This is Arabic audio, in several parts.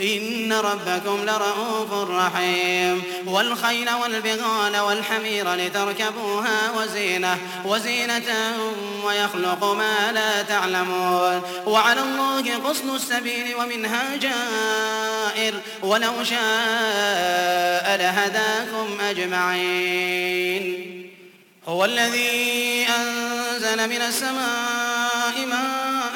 إن ربكم لرؤوف رحيم والخيل والبغال والحمير لتركبوها وزينة وزينة ويخلق ما لا تعلمون وعلى الله قصد السبيل ومنها جائر ولو شاء لهداكم أجمعين هو الذي أنزل من السماء ماء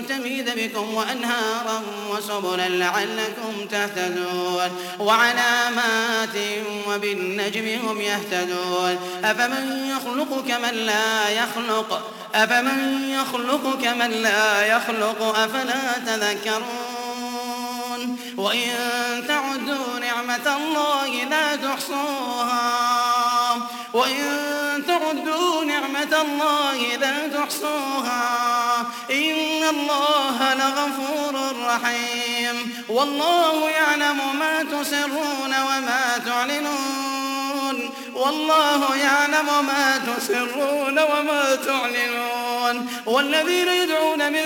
تميد بكم وأنهارا وسبلا لعلكم تهتدون وعلامات وبالنجم هم يهتدون أفمن يخلق كمن لا يخلق؟ أفمن يخلق كمن لا يخلق؟ أفلا تذكرون؟ وإن تعدوا نعمة الله لا تحصوها. وإن تعدوا نعمة الله لا تحصوها. إن الله لغفور رحيم. والله يعلم ما تسرون وما تعلنون. والله يعلم ما تسرون وما تعلنون. والذين يدعون من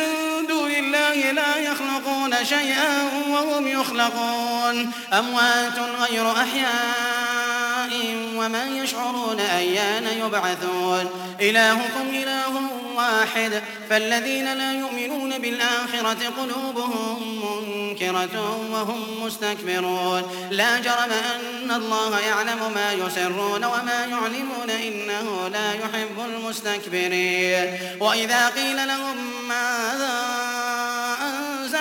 دون الله لا يخلقون شيئا وهم يخلقون. أموات غير أحياء وما يشعرون أيان يبعثون. إلهكم إله واحد. فالذين لا يؤمنون بالآخرة قلوبهم منكرة وهم مستكبرون. لا جرم أن الله يعلم ما يسرون وما يعلمون إنه لا يحب المستكبرين. وإذا قيل لهم ماذا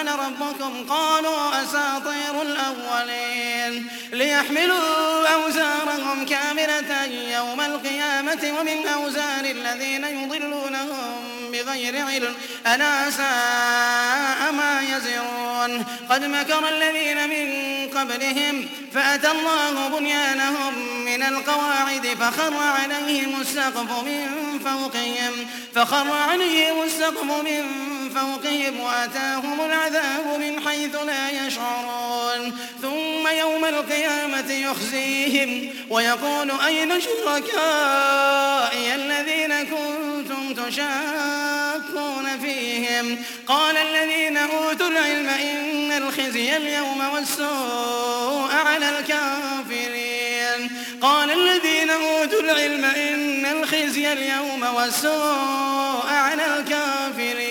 أنزل ربكم قالوا أساطير الأولين ليحملوا أوزارهم كاملة يوم القيامة ومن أوزار الذين يضلونهم بغير علم. ألا ساء ما يزرون. قد مكر الذين من قبلهم فأتى الله بنيانهم من القواعد فخر عليهم السقف من فوقهم فخر عليهم السقف من فوقهم وأتاهم العذاب من حيث لا يشعرون. ثم يوم القيامة يخزيهم ويقول أين شركائي الذين كنتم تشاكون فيهم؟ قال الذين أوتوا العلم إن الخزي اليوم والسوء على الكافرين. قال الذين أوتوا العلم إن الخزي اليوم والسوء على الكافرين.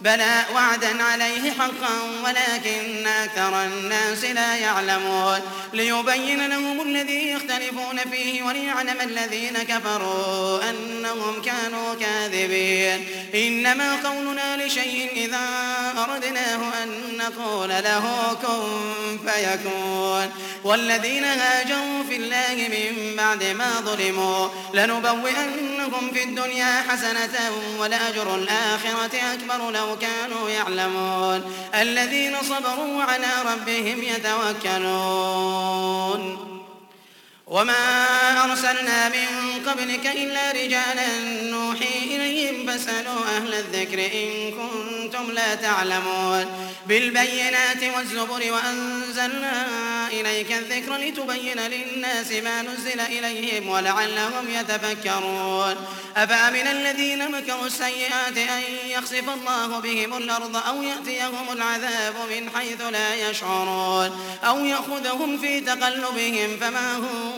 بلى وعدا عليه حقا ولكن أكثر الناس لا يعلمون. ليبين لهم الذي يختلفون فيه وليعلم الذين كفروا أنهم كانوا كاذبين. إنما قولنا لشيء إذا أردناه أن نقول له كن فيكون. والذين هاجروا في الله من بعد ما ظلموا لنبوئنهم في الدنيا حسنة ولأجر الآخرة أكبر لو كانوا يعلمون. الذين صبروا على ربهم يتوكلون. وما أرسلنا من قبلك إلا رجالا نوحي إليهم فاسألوا أهل الذكر إن كنتم لا تعلمون بالبينات والزبر وأنزلنا إليك الذكر لتبين للناس ما نزل إليهم ولعلهم يتفكرون أفأمن الذين مكروا السيئات أن يخسف الله بهم الأرض أو يأتيهم العذاب من حيث لا يشعرون أو يأخذهم في تقلبهم فما هم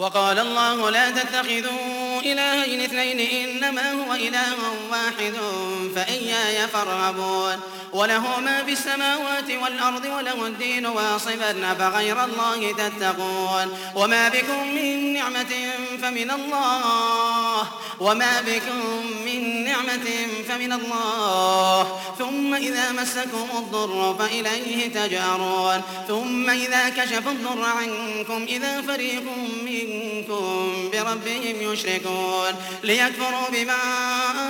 وقال الله لا تتخذوا إلهين اثنين إنما هو إله واحد فإياي فارهبون وله ما في السماوات والأرض وله الدين واصبا فغير الله تتقون وما بكم من نعمة فمن الله وما بكم من نعمة فمن الله ثم إذا مسكم الضر فإليه تجأرون ثم إذا كشف الضر عنكم إذا فريق منكم بربهم يشركون ليكفروا بما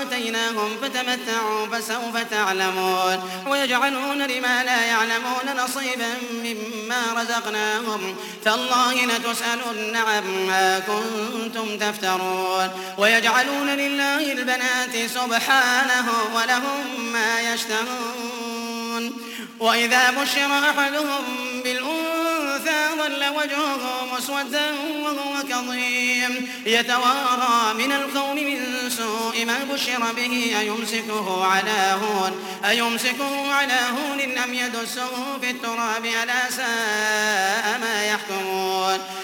آتيناهم فتمتعوا فسوف تعلمون ويجعلون لما لا يعلمون نصيبا مما رزقناهم تالله لتسألن عما كنتم تفترون ويجعلون لله البنات سبحانه ولهم ما يشتهون وإذا بشر أحدهم بالأنثى وَلَّ وَجْهُهُ مُسْوَدًّا وَهُوَ كَظِيمٌ. يَتَوَارَىٰ مِنَ الْقَوْمِ مِن سُوءِ مَا بُشِّرَ بِهِ أَيُمْسِكُهُ عَلَىٰ هُونٍ أَيُمْسِكُهُ عَلَىٰ هُونٍ أَمْ يَدُسُّهُ فِي التُّرَابِ مَا يَحْكُمُونَ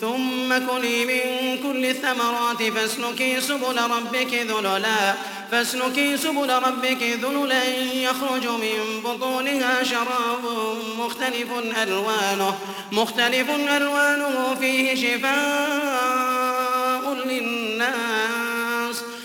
ثم كلي من كل الثمرات فاسلكي سبل ربك ذللا. فاسلكي سبل ربك ذللا. يخرج من بطونها شراب مختلف ألوانه مختلف ألوانه. فيه شفاء للناس.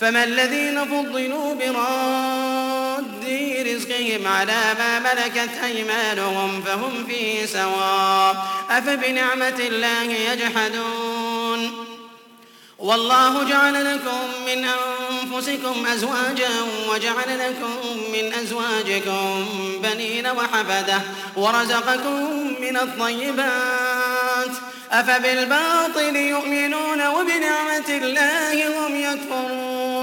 فما الذين فضلوا براد رزقهم على ما ملكت أيمانهم فهم فيه سواء أفبنعمة الله يجحدون والله جعل لكم من أنفسكم أزواجا وجعل لكم من أزواجكم بنين وحفدة ورزقكم من الطيبات أفبالباطل يؤمنون وبنعمة الله هم يكفرون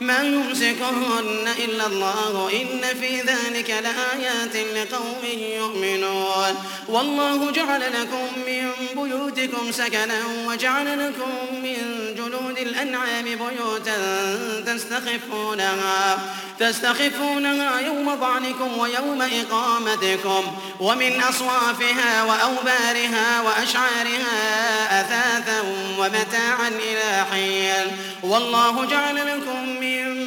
ما يمسكهن إلا الله إن في ذلك لآيات لقوم يؤمنون. والله جعل لكم من بيوتكم سكنا وجعل لكم من جلود الأنعام بيوتا تستخفونها تستخفونها يوم ضعنكم ويوم إقامتكم ومن أصوافها وأوبارها وأشعارها أثاثا ومتاعا إلى حين. والله جعل لكم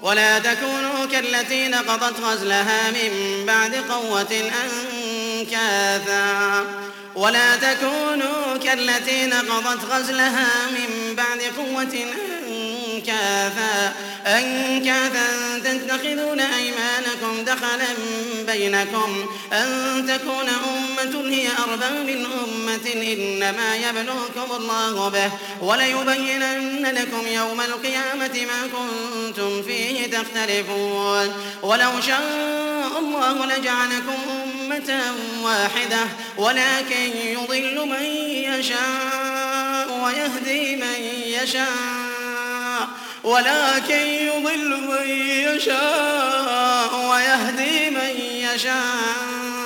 ولا تكونوا كالتي نقضت غزلها من بعد قوة أنكاثا. ولا تكونوا كالتي نقضت غزلها من بعد قوة أنكاثا أنكاثا تتخذون أيمانكم دخلا بينكم أن تكون أمة هي أربى من أمة إنما يبلوكم الله به وليبينن لكم يوم القيامة ما كنتم فيه تختلفون. ولو شاء الله لجعلكم أمة واحدة ولكن يضل من يشاء ويهدي من يشاء. ولكن يضل من يشاء ويهدي من يشاء.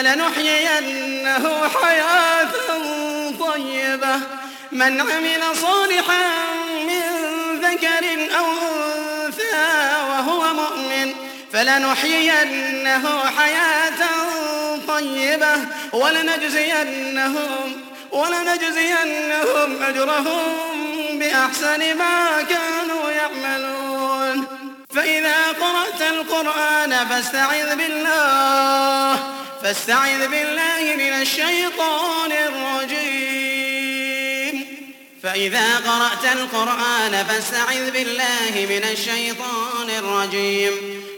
فلنحيينه حياة طيبة. من عمل صالحا من ذكر أو أنثى وهو مؤمن فلنحيينه حياة طيبة. ولنجزينهم ولنجزينهم أجرهم بأحسن ما كانوا يعملون. فإذا قرأت القرآن فاستعذ بالله. فاستعذ بالله من الشيطان الرجيم. فإذا قرأت القرآن فاستعذ بالله من الشيطان الرجيم.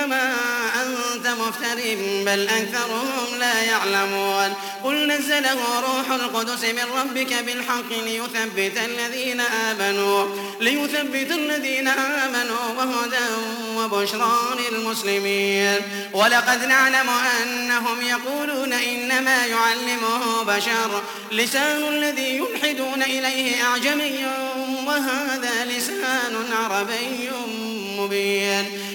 إنما أنت مفتر بل أكثرهم لا يعلمون. قل نزله روح القدس من ربك بالحق ليثبت الذين آمنوا ليثبت الذين آمنوا وهدى وبشرى للمسلمين. ولقد نعلم أنهم يقولون إنما يعلمه بشر. لسان الذي يلحدون إليه أعجمي وهذا لسان عربي مبين.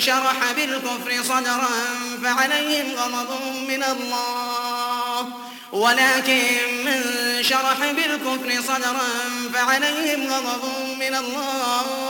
شرح بالكفر صدرا فعليهم غضب من الله. ولكن من شرح بالكفر صدرا فعليهم غضب من الله.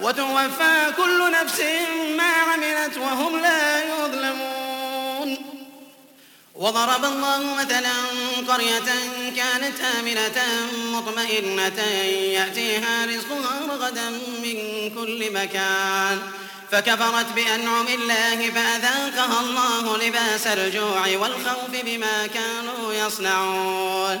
وتوفى كل نفس ما عملت وهم لا يظلمون. وضرب الله مثلا قرية كانت آمنة مطمئنة يأتيها رزقها رغدا من كل مكان. فكفرت بأنعم الله فأذاقها الله لباس الجوع والخوف بما كانوا يصنعون.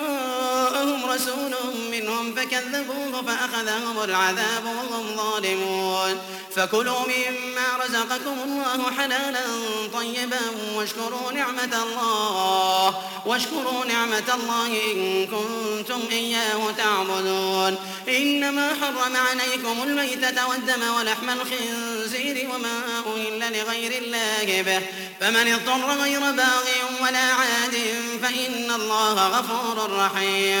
جاءهم رسول منهم فكذبوه فأخذهم العذاب وهم ظالمون. فكلوا مما رزقكم الله حلالا طيبا واشكروا نعمة الله. واشكروا نعمة الله إن كنتم إياه تعبدون. إنما حرم عليكم الميتة والدم ولحم الخنزير وما أهل لغير الله به. فمن اضطر غير باغ ولا عاد فإن الله غفور رحيم.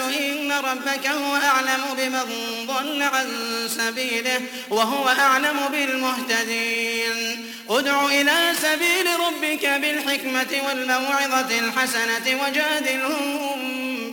أحسن إن ربك هو أعلم بمن ضل عن سبيله وهو أعلم بالمهتدين. ادع إلى سبيل ربك بالحكمة والموعظة الحسنة وجادلهم